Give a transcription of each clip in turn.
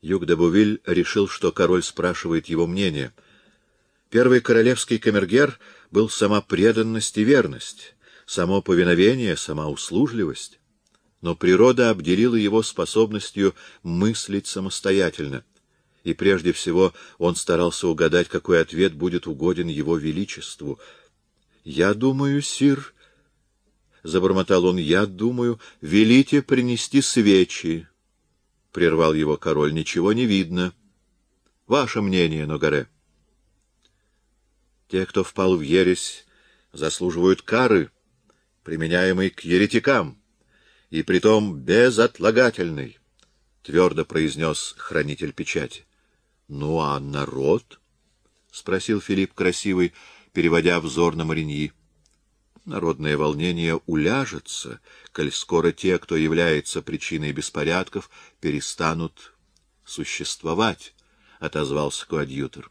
Юг де Бувиль решил, что король спрашивает его мнение. Первый королевский камергер был сама преданность и верность, само повиновение, сама услужливость. Но природа обделила его способностью мыслить самостоятельно, и прежде всего он старался угадать, какой ответ будет угоден его величеству. «Я думаю, сир...» — забормотал он, — я думаю, велите принести свечи. — прервал его король. — Ничего не видно. Ваше мнение, Ногаре. Те, кто впал в ересь, заслуживают кары, применяемой к еретикам, и притом безотлагательной, — твердо произнес хранитель печати. — Ну а народ? — спросил Филипп Красивый, переводя взор на Мариньи. Народное волнение уляжется, коль скоро те, кто является причиной беспорядков, перестанут существовать, — отозвался коадьютор.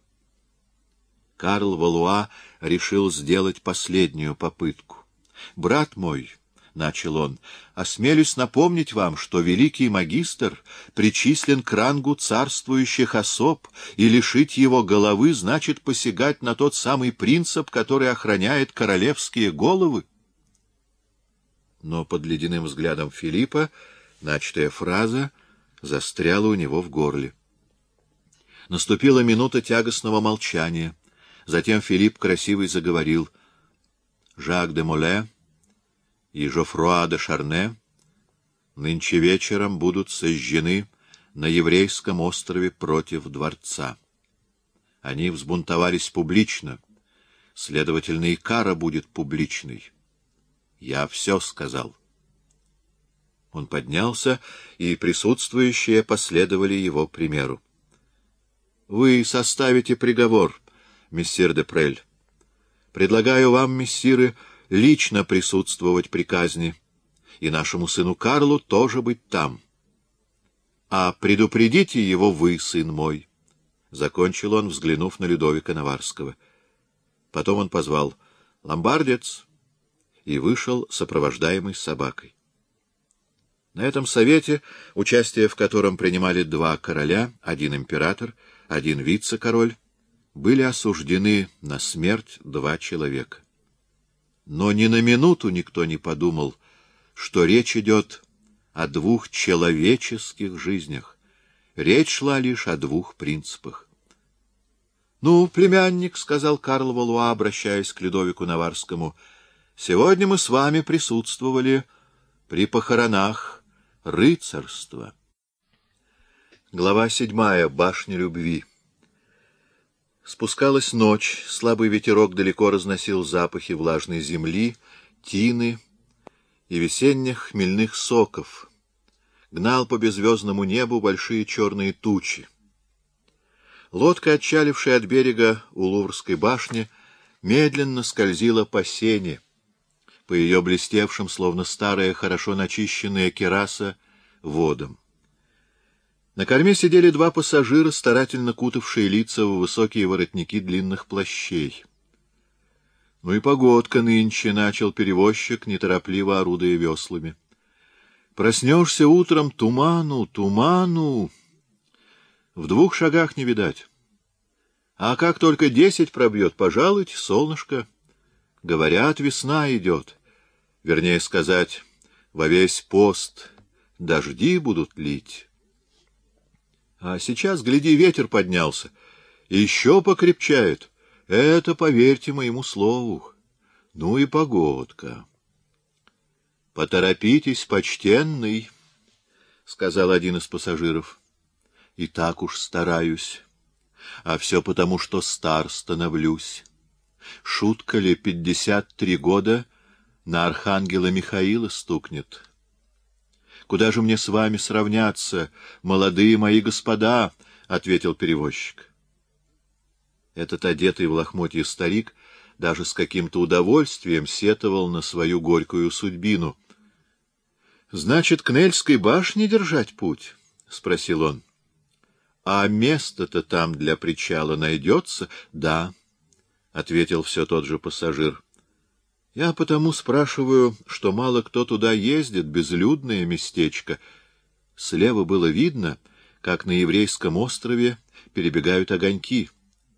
Карл Валуа решил сделать последнюю попытку. — Брат мой, начал он, — осмелюсь напомнить вам, что великий магистр причислен к рангу царствующих особ, и лишить его головы значит посягать на тот самый принцип, который охраняет королевские головы. Но под ледяным взглядом Филиппа начатая фраза застряла у него в горле. Наступила минута тягостного молчания. Затем Филипп красивый заговорил. Жак де Моле и Жофруа де Шарне нынче вечером будут сожжены на еврейском острове против дворца. Они взбунтовались публично, следовательно, и кара будет публичной. Я все сказал. Он поднялся, и присутствующие последовали его примеру. — Вы составите приговор, мессир де Прель. Предлагаю вам, мессиры, лично присутствовать при казни, и нашему сыну Карлу тоже быть там. А предупредите его вы, сын мой, — закончил он, взглянув на Людовика Наварского. Потом он позвал «Ломбардец» и вышел, сопровождаемый собакой. На этом совете, участие в котором принимали два короля, один император, один вице-король, были осуждены на смерть два человека. Но ни на минуту никто не подумал, что речь идет о двух человеческих жизнях. Речь шла лишь о двух принципах. — Ну, племянник, — сказал Карл Валуа, обращаясь к Людовику Наварскому, — сегодня мы с вами присутствовали при похоронах рыцарства. Глава седьмая. Башня любви. Спускалась ночь, слабый ветерок далеко разносил запахи влажной земли, тины и весенних хмельных соков. Гнал по беззвездному небу большие черные тучи. Лодка, отчалившая от берега у Луврской башни, медленно скользила по сене, по ее блестевшим, словно старая, хорошо начищенная кераса, водам. На корме сидели два пассажира, старательно кутавшие лица в высокие воротники длинных плащей. — Ну и погодка нынче, — начал перевозчик, неторопливо орудуя веслами. — Проснешься утром туману, туману. В двух шагах не видать. А как только десять пробьет, пожалуйте, солнышко. Говорят, весна идет. Вернее сказать, во весь пост дожди будут лить. А сейчас, гляди, ветер поднялся. Еще покрепчает. Это, поверьте моему слову. Ну и погодка. — Поторопитесь, почтенный, — сказал один из пассажиров. — И так уж стараюсь. А все потому, что стар становлюсь. Шутка ли, пятьдесят три года на архангела Михаила стукнет. Куда же мне с вами сравняться, молодые мои господа? — ответил перевозчик. Этот одетый в лохмотье старик даже с каким-то удовольствием сетовал на свою горькую судьбину. — Значит, к Нельской башне держать путь? — спросил он. — А место-то там для причала найдется? — Да, — ответил все тот же пассажир. — я потому спрашиваю, что мало кто туда ездит, безлюдное местечко. Слева было видно, как на еврейском острове перебегают огоньки.